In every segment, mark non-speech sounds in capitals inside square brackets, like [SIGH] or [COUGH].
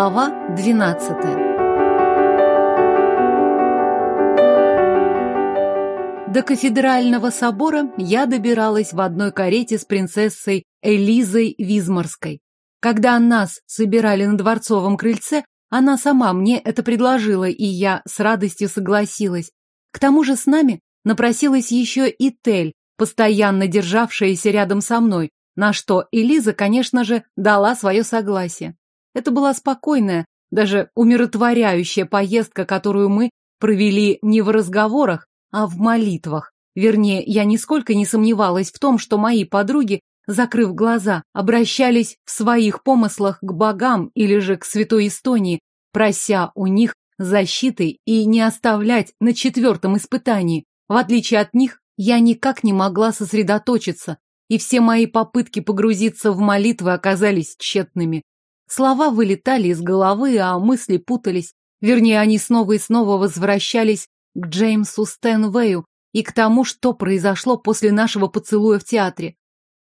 Глава двенадцатая До кафедрального собора я добиралась в одной карете с принцессой Элизой Визморской. Когда нас собирали на дворцовом крыльце, она сама мне это предложила, и я с радостью согласилась. К тому же с нами напросилась еще и Тель, постоянно державшаяся рядом со мной, на что Элиза, конечно же, дала свое согласие. Это была спокойная, даже умиротворяющая поездка, которую мы провели не в разговорах, а в молитвах. Вернее, я нисколько не сомневалась в том, что мои подруги, закрыв глаза, обращались в своих помыслах к богам или же к святой Эстонии, прося у них защиты и не оставлять на четвертом испытании. В отличие от них, я никак не могла сосредоточиться, и все мои попытки погрузиться в молитвы оказались тщетными. Слова вылетали из головы, а мысли путались. Вернее, они снова и снова возвращались к Джеймсу Стэнвею и к тому, что произошло после нашего поцелуя в театре.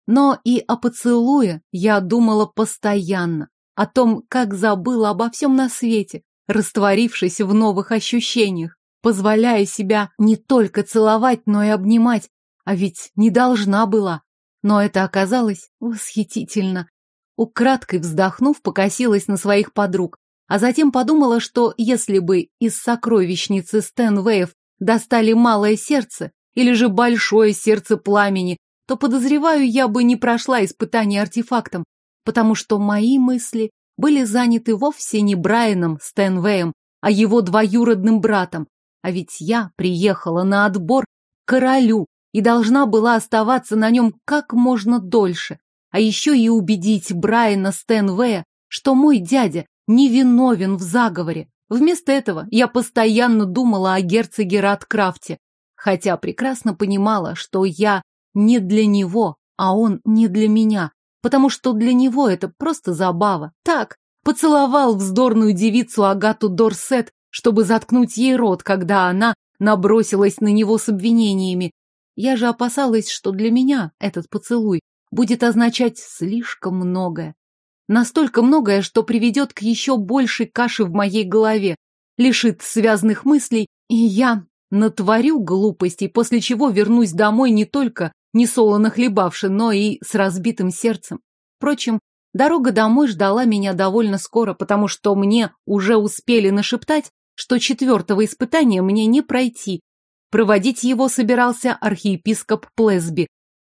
Но и о поцелуе я думала постоянно, о том, как забыла обо всем на свете, растворившись в новых ощущениях, позволяя себя не только целовать, но и обнимать, а ведь не должна была. Но это оказалось восхитительно. Украдкой вздохнув, покосилась на своих подруг, а затем подумала, что если бы из сокровищницы Стэнвеев достали малое сердце или же большое сердце пламени, то, подозреваю, я бы не прошла испытание артефактом, потому что мои мысли были заняты вовсе не Брайаном Стэнвеем, а его двоюродным братом. А ведь я приехала на отбор к королю и должна была оставаться на нем как можно дольше, а еще и убедить Брайана Стэнвея, что мой дядя невиновен в заговоре. Вместо этого я постоянно думала о герцоге Радкрафте, хотя прекрасно понимала, что я не для него, а он не для меня, потому что для него это просто забава. Так, поцеловал вздорную девицу Агату Дорсет, чтобы заткнуть ей рот, когда она набросилась на него с обвинениями. Я же опасалась, что для меня этот поцелуй будет означать слишком многое. Настолько многое, что приведет к еще большей каше в моей голове, лишит связанных мыслей, и я натворю глупостей, после чего вернусь домой не только несолоно хлебавши, но и с разбитым сердцем. Впрочем, дорога домой ждала меня довольно скоро, потому что мне уже успели нашептать, что четвертого испытания мне не пройти. Проводить его собирался архиепископ Плесби,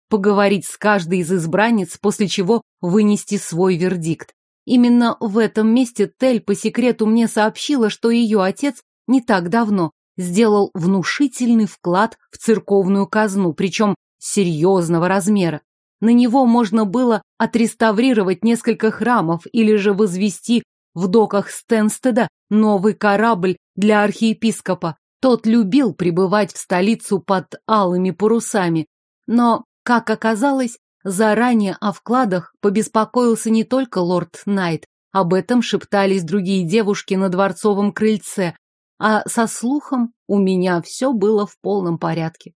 поговорить с каждой из избранниц, после чего вынести свой вердикт. Именно в этом месте Тель по секрету мне сообщила, что ее отец не так давно сделал внушительный вклад в церковную казну, причем серьезного размера. На него можно было отреставрировать несколько храмов или же возвести в доках Стенстеда новый корабль для архиепископа. Тот любил пребывать в столицу под алыми парусами. Но как оказалось, заранее о вкладах побеспокоился не только лорд Найт, об этом шептались другие девушки на дворцовом крыльце, а со слухом у меня все было в полном порядке.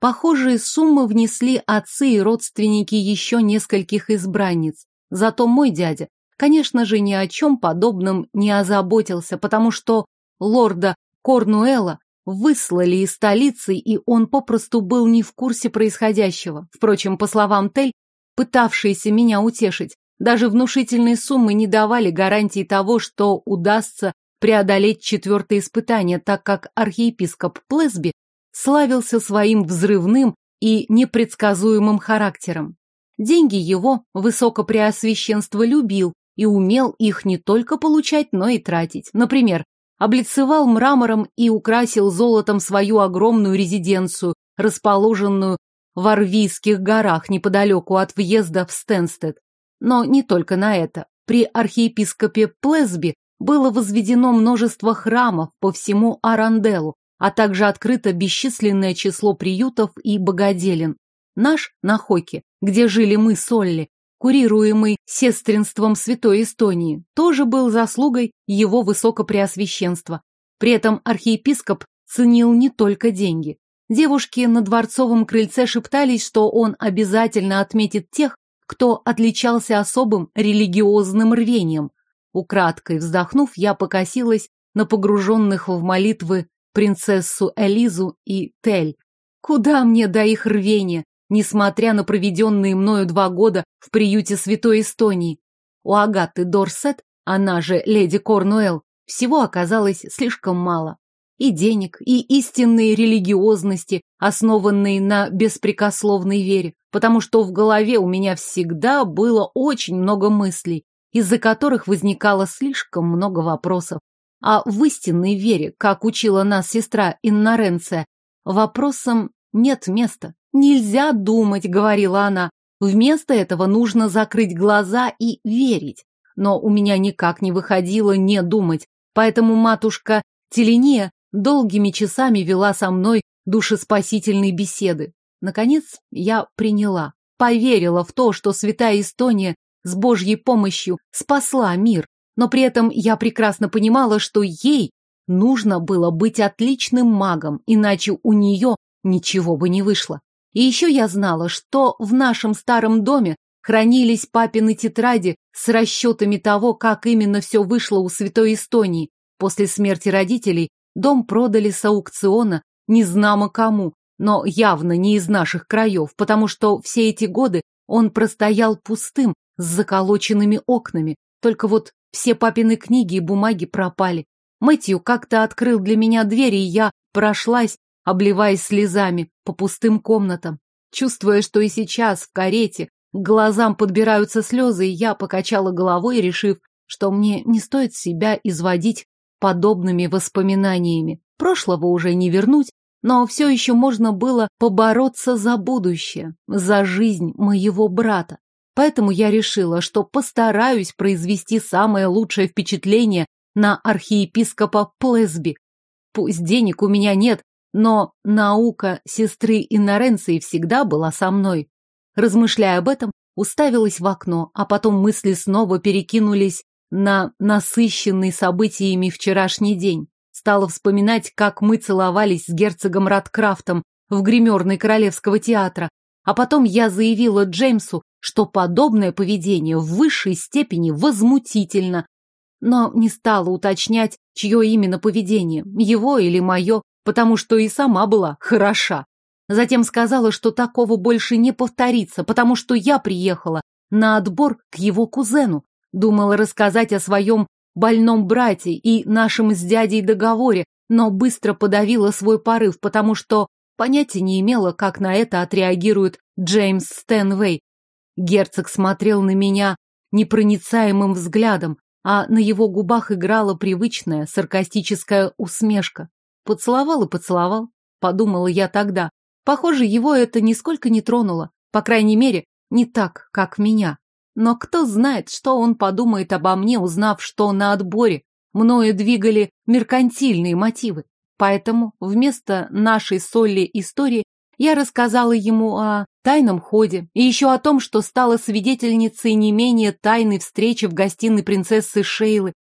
Похожие суммы внесли отцы и родственники еще нескольких избранниц. Зато мой дядя, конечно же, ни о чем подобном не озаботился, потому что лорда Корнуэла выслали из столицы, и он попросту был не в курсе происходящего. Впрочем, по словам Тель, пытавшиеся меня утешить, даже внушительные суммы не давали гарантии того, что удастся преодолеть четвертое испытание, так как архиепископ Плесби славился своим взрывным и непредсказуемым характером. Деньги его высокопреосвященство любил и умел их не только получать, но и тратить. Например, облицевал мрамором и украсил золотом свою огромную резиденцию, расположенную в Арвийских горах неподалеку от въезда в Стенстед. Но не только на это. При архиепископе Плесби было возведено множество храмов по всему Аранделу, а также открыто бесчисленное число приютов и богоделин. Наш на Хоке, где жили мы с Олли, курируемый сестринством Святой Эстонии, тоже был заслугой его высокопреосвященства. При этом архиепископ ценил не только деньги. Девушки на дворцовом крыльце шептались, что он обязательно отметит тех, кто отличался особым религиозным рвением. Украдкой вздохнув, я покосилась на погруженных в молитвы принцессу Элизу и Тель. Куда мне до их рвения, несмотря на проведенные мною два года в приюте Святой Эстонии? У Агаты Дорсет, она же леди Корнуэлл, всего оказалось слишком мало. И денег, и истинной религиозности, основанной на беспрекословной вере, потому что в голове у меня всегда было очень много мыслей, из-за которых возникало слишком много вопросов. А в истинной вере, как учила нас сестра Инноренция, вопросам нет места. Нельзя думать, говорила она. Вместо этого нужно закрыть глаза и верить. Но у меня никак не выходило не думать, поэтому матушка Теления долгими часами вела со мной душеспасительные беседы. Наконец я приняла, поверила в то, что святая Эстония с Божьей помощью спасла мир, но при этом я прекрасно понимала, что ей нужно было быть отличным магом, иначе у нее ничего бы не вышло. И еще я знала, что в нашем старом доме хранились папины тетради с расчетами того, как именно все вышло у Святой Эстонии. После смерти родителей дом продали с аукциона незнамо кому, но явно не из наших краев, потому что все эти годы он простоял пустым, с заколоченными окнами. Только вот все папины книги и бумаги пропали. Мэтью как-то открыл для меня дверь, и я прошлась, обливаясь слезами, по пустым комнатам. Чувствуя, что и сейчас в карете к глазам подбираются слезы, я покачала головой, решив, что мне не стоит себя изводить подобными воспоминаниями. Прошлого уже не вернуть, но все еще можно было побороться за будущее, за жизнь моего брата. Поэтому я решила, что постараюсь произвести самое лучшее впечатление на архиепископа Плесби. Пусть денег у меня нет, но наука сестры Инноренции всегда была со мной. Размышляя об этом, уставилась в окно, а потом мысли снова перекинулись на насыщенный событиями вчерашний день. Стала вспоминать, как мы целовались с герцогом Радкрафтом в гримерной Королевского театра, а потом я заявила Джеймсу, что подобное поведение в высшей степени возмутительно, но не стала уточнять, чье именно поведение, его или мое, потому что и сама была хороша. Затем сказала, что такого больше не повторится, потому что я приехала на отбор к его кузену. Думала рассказать о своем больном брате и нашем с дядей договоре, но быстро подавила свой порыв, потому что Понятия не имела, как на это отреагирует Джеймс Стэнвей. Герцог смотрел на меня непроницаемым взглядом, а на его губах играла привычная саркастическая усмешка. Поцеловал и поцеловал, подумала я тогда. Похоже, его это нисколько не тронуло, по крайней мере, не так, как меня. Но кто знает, что он подумает обо мне, узнав, что на отборе мною двигали меркантильные мотивы. Поэтому вместо нашей Солли истории я рассказала ему о тайном ходе и еще о том, что стала свидетельницей не менее тайной встречи в гостиной принцессы Шейлы,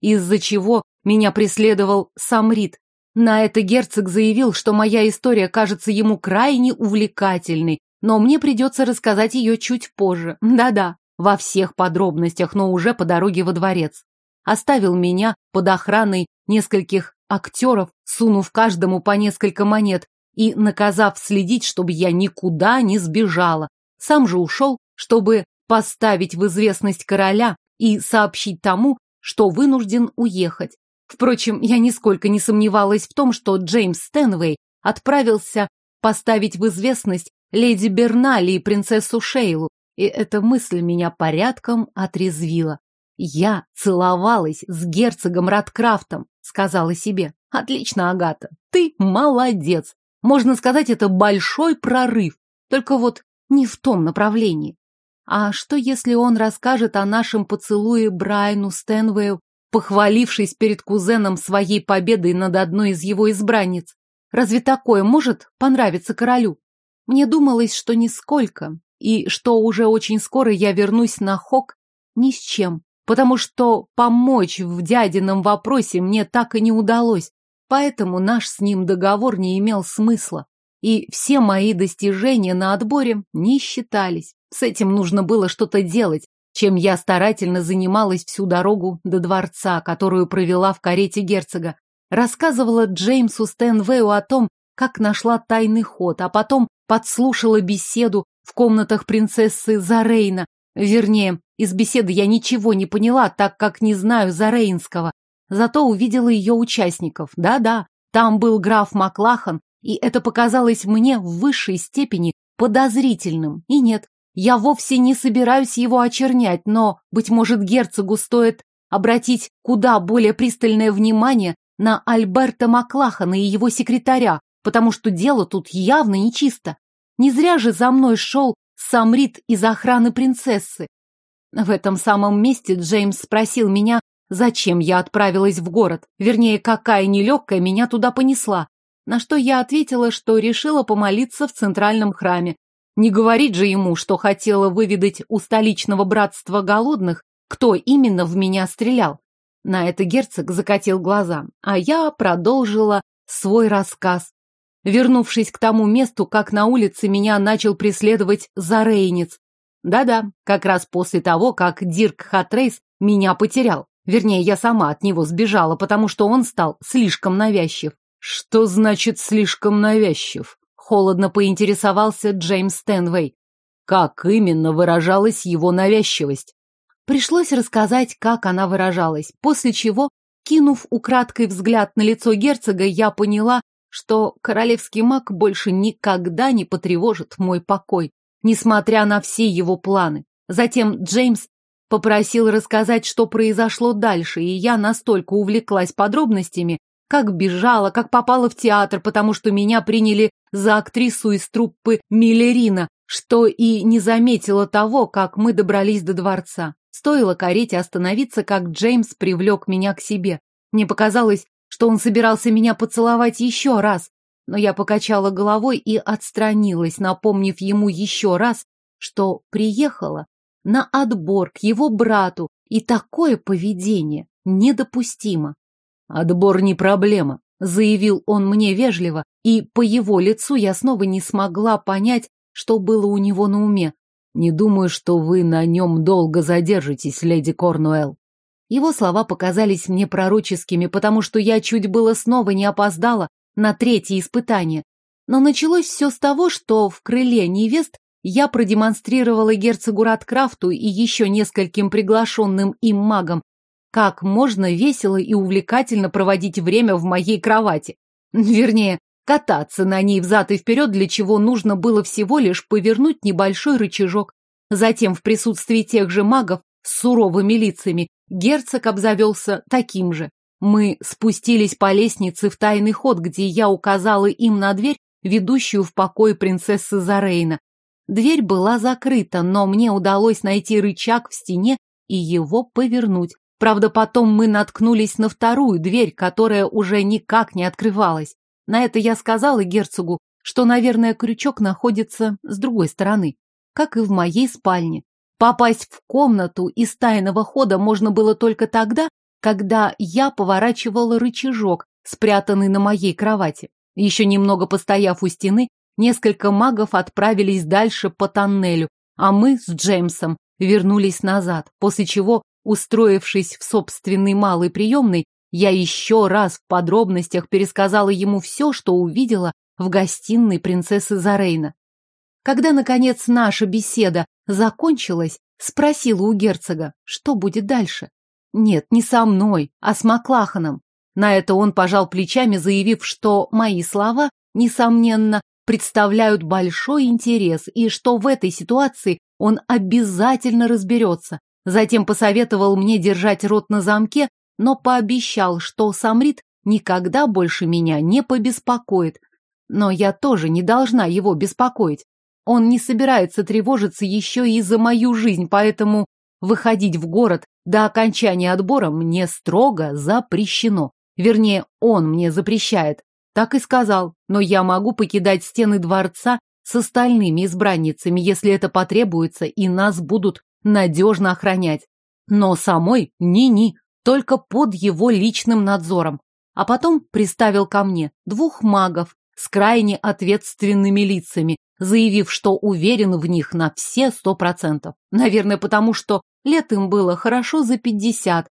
из-за чего меня преследовал сам Рид. На это герцог заявил, что моя история кажется ему крайне увлекательной, но мне придется рассказать ее чуть позже. Да-да, во всех подробностях, но уже по дороге во дворец. Оставил меня под охраной нескольких актеров, сунув каждому по несколько монет и наказав следить, чтобы я никуда не сбежала. Сам же ушел, чтобы поставить в известность короля и сообщить тому, что вынужден уехать. Впрочем, я нисколько не сомневалась в том, что Джеймс Стэнвей отправился поставить в известность леди Бернали и принцессу Шейлу, и эта мысль меня порядком отрезвила. Я целовалась с герцогом Радкрафтом, сказала себе. Отлично, Агата, ты молодец. Можно сказать, это большой прорыв. Только вот не в том направлении. А что, если он расскажет о нашем поцелуе Брайану Стэнвею, похвалившись перед кузеном своей победой над одной из его избранниц? Разве такое может понравиться королю? Мне думалось, что нисколько, и что уже очень скоро я вернусь на Хок ни с чем потому что помочь в дядином вопросе мне так и не удалось, поэтому наш с ним договор не имел смысла, и все мои достижения на отборе не считались. С этим нужно было что-то делать, чем я старательно занималась всю дорогу до дворца, которую провела в карете герцога. Рассказывала Джеймсу Стэнвею о том, как нашла тайный ход, а потом подслушала беседу в комнатах принцессы Зарейна. Вернее, из беседы я ничего не поняла, так как не знаю Зарейнского. Зато увидела ее участников. Да-да, там был граф Маклахан, и это показалось мне в высшей степени подозрительным. И нет, я вовсе не собираюсь его очернять, но, быть может, герцогу стоит обратить куда более пристальное внимание на Альберта Маклахана и его секретаря, потому что дело тут явно нечисто. Не зря же за мной шел Самрит из охраны принцессы. В этом самом месте Джеймс спросил меня, зачем я отправилась в город, вернее, какая нелегкая меня туда понесла, на что я ответила, что решила помолиться в центральном храме. Не говорить же ему, что хотела выведать у столичного братства голодных, кто именно в меня стрелял. На это герцог закатил глаза, а я продолжила свой рассказ. Вернувшись к тому месту, как на улице меня начал преследовать Зарейнец. Да-да, как раз после того, как Дирк Хатрейс меня потерял. Вернее, я сама от него сбежала, потому что он стал слишком навязчив. Что значит слишком навязчив? Холодно поинтересовался Джеймс Стэнвей. Как именно выражалась его навязчивость? Пришлось рассказать, как она выражалась, после чего, кинув украдкой взгляд на лицо герцога, я поняла, что королевский маг больше никогда не потревожит мой покой, несмотря на все его планы. Затем Джеймс Попросил рассказать, что произошло дальше, и я настолько увлеклась подробностями, как бежала, как попала в театр, потому что меня приняли за актрису из труппы Миллерина, что и не заметила того, как мы добрались до дворца. Стоило карете остановиться, как Джеймс привлек меня к себе. Мне показалось, что он собирался меня поцеловать еще раз, но я покачала головой и отстранилась, напомнив ему еще раз, что приехала на отбор к его брату, и такое поведение недопустимо. «Отбор не проблема», — заявил он мне вежливо, и по его лицу я снова не смогла понять, что было у него на уме. «Не думаю, что вы на нем долго задержитесь, леди Корнуэлл». Его слова показались мне пророческими, потому что я чуть было снова не опоздала на третье испытание. Но началось все с того, что в крыле невест я продемонстрировала герцогу Радкрафту и еще нескольким приглашенным им магам, как можно весело и увлекательно проводить время в моей кровати. Вернее, кататься на ней взад и вперед, для чего нужно было всего лишь повернуть небольшой рычажок. Затем в присутствии тех же магов с суровыми лицами герцог обзавелся таким же. Мы спустились по лестнице в тайный ход, где я указала им на дверь, ведущую в покой принцессы Зарейна, Дверь была закрыта, но мне удалось найти рычаг в стене и его повернуть. Правда, потом мы наткнулись на вторую дверь, которая уже никак не открывалась. На это я сказала герцогу, что, наверное, крючок находится с другой стороны, как и в моей спальне. Попасть в комнату из тайного хода можно было только тогда, когда я поворачивала рычажок, спрятанный на моей кровати. Еще немного постояв у стены, Несколько магов отправились дальше по тоннелю, а мы с Джеймсом вернулись назад, после чего, устроившись в собственной малой приемной, я еще раз в подробностях пересказала ему все, что увидела в гостиной принцессы Зарейна. Когда, наконец, наша беседа закончилась, спросила у герцога, что будет дальше. Нет, не со мной, а с Маклаханом. На это он пожал плечами, заявив, что мои слова, несомненно, представляют большой интерес и что в этой ситуации он обязательно разберется. Затем посоветовал мне держать рот на замке, но пообещал, что Самрит никогда больше меня не побеспокоит. Но я тоже не должна его беспокоить. Он не собирается тревожиться еще и за мою жизнь, поэтому выходить в город до окончания отбора мне строго запрещено. Вернее, он мне запрещает. Так и сказал, но я могу покидать стены дворца с остальными избранницами, если это потребуется, и нас будут надежно охранять. Но самой ни-ни, только под его личным надзором. А потом приставил ко мне двух магов с крайне ответственными лицами, заявив, что уверен в них на все сто процентов. Наверное, потому что лет им было хорошо за пятьдесят.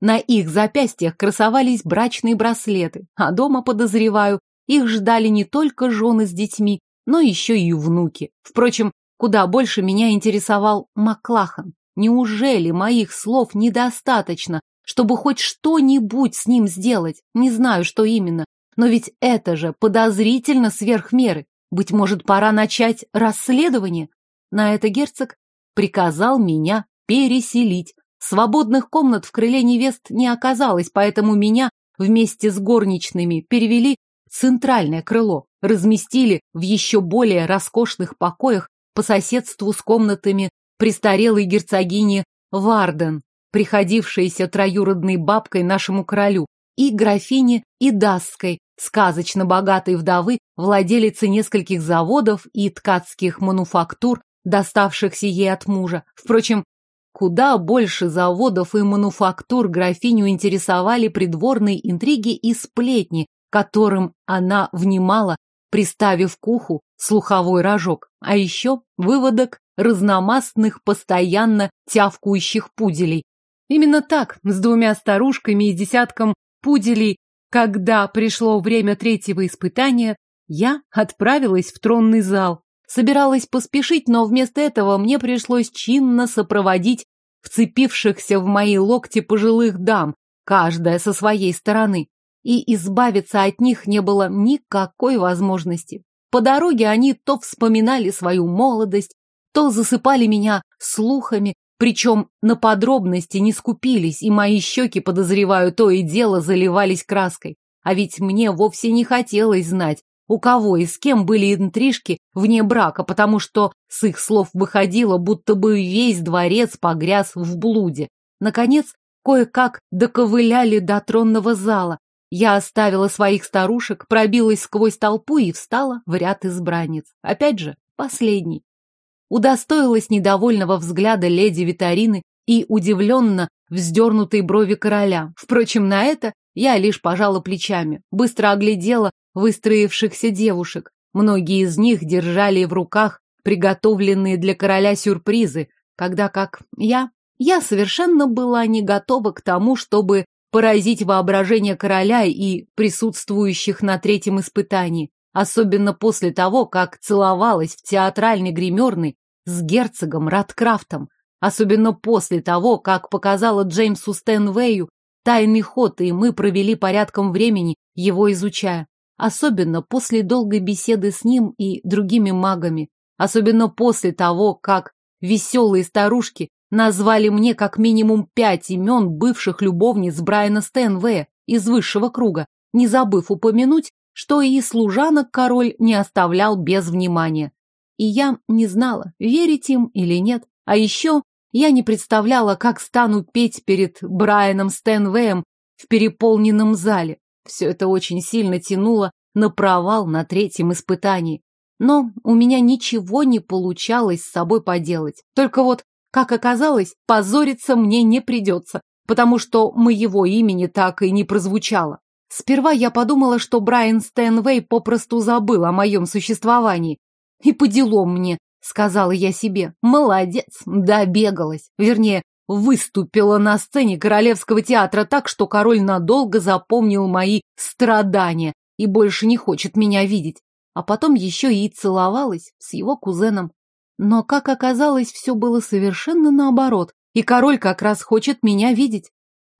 На их запястьях красовались брачные браслеты, а дома, подозреваю, их ждали не только жены с детьми, но еще и внуки. Впрочем, куда больше меня интересовал Маклахан. Неужели моих слов недостаточно, чтобы хоть что-нибудь с ним сделать? Не знаю, что именно. Но ведь это же подозрительно сверх меры. Быть может, пора начать расследование? На это герцог приказал меня переселить. Свободных комнат в крыле невест не оказалось, поэтому меня вместе с горничными перевели в центральное крыло, разместили в еще более роскошных покоях по соседству с комнатами престарелой герцогини Варден, приходившейся троюродной бабкой нашему королю, и графине Идасской, сказочно богатой вдовы, владелицы нескольких заводов и ткацких мануфактур, доставшихся ей от мужа. Впрочем, куда больше заводов и мануфактур графиню интересовали придворные интриги и сплетни, которым она внимала, приставив к уху слуховой рожок, а еще выводок разномастных, постоянно тявкающих пуделей. Именно так, с двумя старушками и десятком пуделей, когда пришло время третьего испытания, я отправилась в тронный зал. Собиралась поспешить, но вместо этого мне пришлось чинно сопроводить вцепившихся в мои локти пожилых дам, каждая со своей стороны. И избавиться от них не было никакой возможности. По дороге они то вспоминали свою молодость, то засыпали меня слухами, причем на подробности не скупились, и мои щеки, подозреваю, то и дело заливались краской. А ведь мне вовсе не хотелось знать, у кого и с кем были интрижки вне брака, потому что с их слов выходило, будто бы весь дворец погряз в блуде. Наконец, кое-как доковыляли до тронного зала. Я оставила своих старушек, пробилась сквозь толпу и встала в ряд избранниц. Опять же, последний удостоилась недовольного взгляда леди Витарины и удивленно вздернутой брови короля. Впрочем, на это я лишь пожала плечами, быстро оглядела выстроившихся девушек. Многие из них держали в руках приготовленные для короля сюрпризы, когда как я, я совершенно была не готова к тому, чтобы поразить воображение короля и присутствующих на третьем испытании особенно после того, как целовалась в театральной гримерной с герцогом Радкрафтом, особенно после того, как показала Джеймсу Стэнвею тайный ход, и мы провели порядком времени, его изучая. Особенно после долгой беседы с ним и другими магами. Особенно после того, как веселые старушки назвали мне как минимум пять имен бывших любовниц Брайана Стэнвея из высшего круга, не забыв упомянуть, что и служанок король не оставлял без внимания. И я не знала, верить им или нет. А еще я не представляла, как стану петь перед Брайаном Стэнвеем в переполненном зале. Все это очень сильно тянуло на провал на третьем испытании. Но у меня ничего не получалось с собой поделать. Только вот, как оказалось, позориться мне не придется, потому что моего имени так и не прозвучало. Сперва я подумала, что Брайан Стэнвей попросту забыл о моем существовании. И по делам мне, сказала я себе. Молодец, добегалась. Вернее, выступила на сцене Королевского театра так, что король надолго запомнил мои страдания и больше не хочет меня видеть. А потом еще и целовалась с его кузеном. Но, как оказалось, все было совершенно наоборот, и король как раз хочет меня видеть.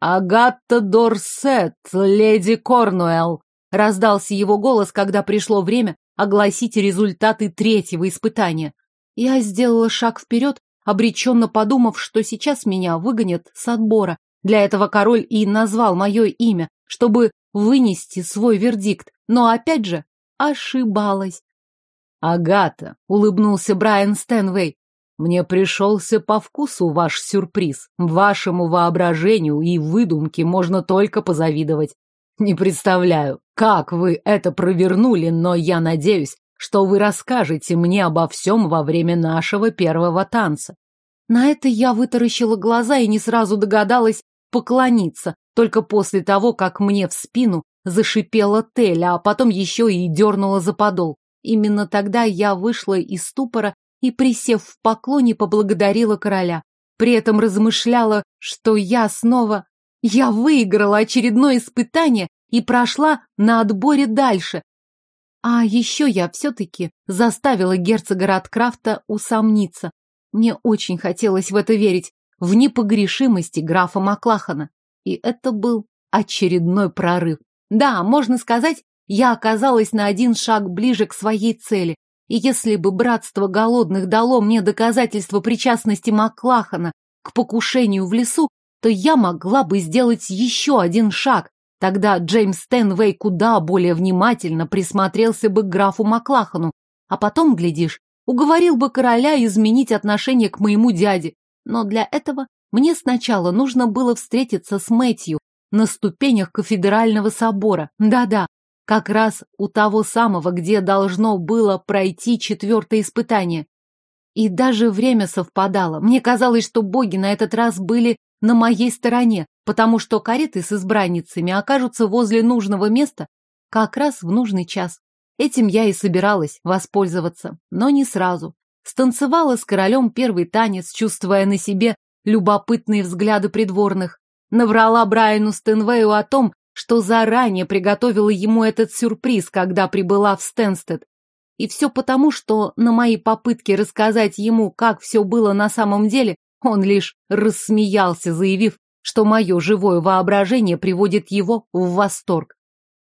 «Агатта Дорсет, леди Корнуэлл!» Раздался его голос, когда пришло время огласить результаты третьего испытания. Я сделала шаг вперед, обреченно подумав, что сейчас меня выгонят с отбора. Для этого король и назвал мое имя, чтобы вынести свой вердикт. Но опять же ошибалась. «Агата», — улыбнулся Брайан Стэнвей, мне пришелся по вкусу ваш сюрприз. Вашему воображению и выдумке можно только позавидовать. Не представляю, как вы это провернули, но я надеюсь, что вы расскажете мне обо всем во время нашего первого танца. На это я вытаращила глаза и не сразу догадалась поклониться, только после того, как мне в спину зашипела Теля, а потом еще и дернула за подол. Именно тогда я вышла из ступора и, присев в поклоне, поблагодарила короля. При этом размышляла, что я снова... Я выиграла очередное испытание и прошла на отборе дальше. А еще я все-таки заставила герцога Радкрафта усомниться. Мне очень хотелось в это верить, в непогрешимости графа Маклахана. И это был очередной прорыв. Да, можно сказать, я оказалась на один шаг ближе к своей цели. И если бы братство голодных дало мне доказательство причастности Маклахана к покушению в лесу, то я могла бы сделать еще один шаг. Тогда Джеймс Стэнвей куда более внимательно присмотрелся бы к графу Маклахану, а потом, глядишь, уговорил бы короля изменить отношение к моему дяде. Но для этого мне сначала нужно было встретиться с Мэтью на ступенях кафедрального собора. Да-да, как раз у того самого, где должно было пройти четвертое испытание. И даже время совпадало. Мне казалось, что боги на этот раз были на моей стороне, потому что кареты с избранницами окажутся возле нужного места как раз в нужный час. Этим я и собиралась воспользоваться, но не сразу. Станцевала с королем первый танец, чувствуя на себе любопытные взгляды придворных. Наврала Брайану Стенвею о том, что заранее приготовила ему этот сюрприз, когда прибыла в Стенстед. И все потому, что на мои попытки рассказать ему, как все было на самом деле, он лишь рассмеялся, заявив, что мое живое воображение приводит его в восторг.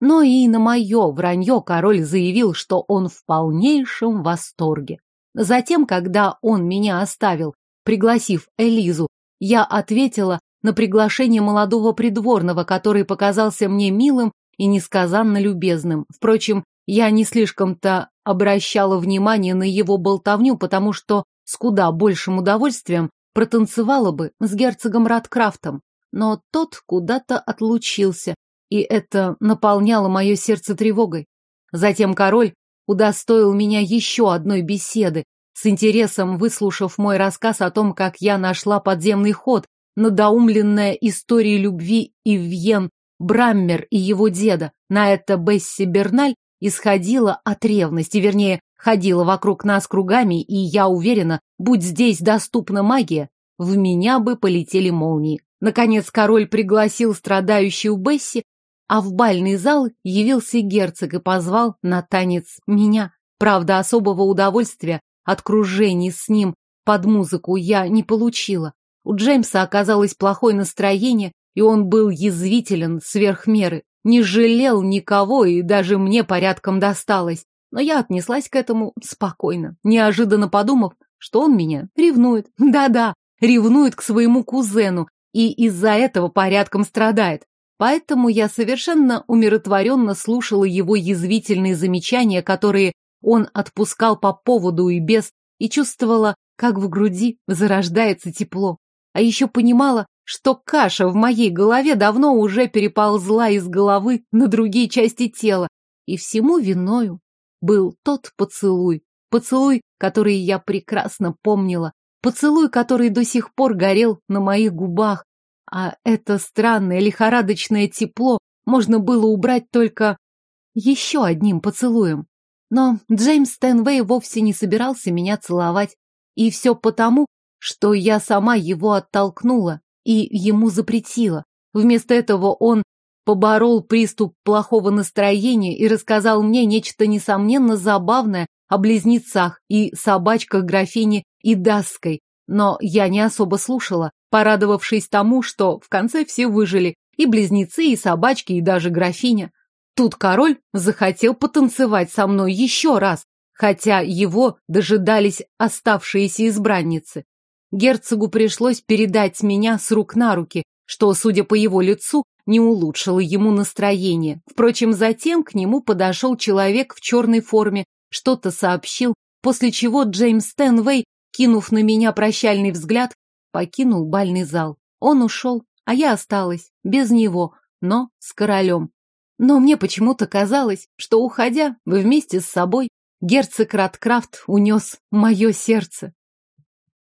Но и на мое вранье король заявил, что он в полнейшем восторге. Затем, когда он меня оставил, пригласив Элизу, я ответила на приглашение молодого придворного, который показался мне милым и несказанно любезным. Впрочем, я не слишком-то обращала внимание на его болтовню, потому что с куда большим удовольствием протанцевала бы с герцогом Радкрафтом. Но тот куда-то отлучился, и это наполняло мое сердце тревогой. Затем король удостоил меня еще одной беседы, с интересом выслушав мой рассказ о том, как я нашла подземный ход, надоумленная историей любви Ивьен Браммер и его деда. На это Бесси Берналь исходила от ревности, вернее, ходила вокруг нас кругами, и я уверена, будь здесь доступна магия, в меня бы полетели молнии. Наконец король пригласил страдающую Бесси, а в бальный зал явился герцог и позвал на танец меня. Правда, особого удовольствия от кружений с ним под музыку я не получила. У Джеймса оказалось плохое настроение, и он был язвителен сверх меры не жалел никого, и даже мне порядком досталось. Но я отнеслась к этому спокойно, неожиданно подумав, что он меня ревнует. [LAUGHS] Да-да, ревнует к своему кузену, и из-за этого порядком страдает. Поэтому я совершенно умиротворенно слушала его язвительные замечания, которые он отпускал по поводу и без, и чувствовала, как в груди зарождается тепло. А еще понимала, что каша в моей голове давно уже переползла из головы на другие части тела, и всему виною был тот поцелуй, поцелуй, который я прекрасно помнила, поцелуй, который до сих пор горел на моих губах, а это странное лихорадочное тепло можно было убрать только еще одним поцелуем. Но Джеймс Стэнвей вовсе не собирался меня целовать, и все потому, что я сама его оттолкнула, и ему запретила. Вместо этого он поборол приступ плохого настроения и рассказал мне нечто несомненно забавное о близнецах и собачках графини Идасской, но я не особо слушала, порадовавшись тому, что в конце все выжили, и близнецы, и собачки, и даже графиня. Тут король захотел потанцевать со мной еще раз, хотя его дожидались оставшиеся избранницы. Герцогу пришлось передать меня с рук на руки, что, судя по его лицу, не улучшило ему настроение. Впрочем, затем к нему подошел человек в черной форме, что-то сообщил, после чего Джеймс Стэнвей, кинув на меня прощальный взгляд, покинул бальный зал. Он ушел, а я осталась, без него, но с королем. Но мне почему-то казалось, что, уходя вместе с собой, герцог Радкрафт унес мое сердце.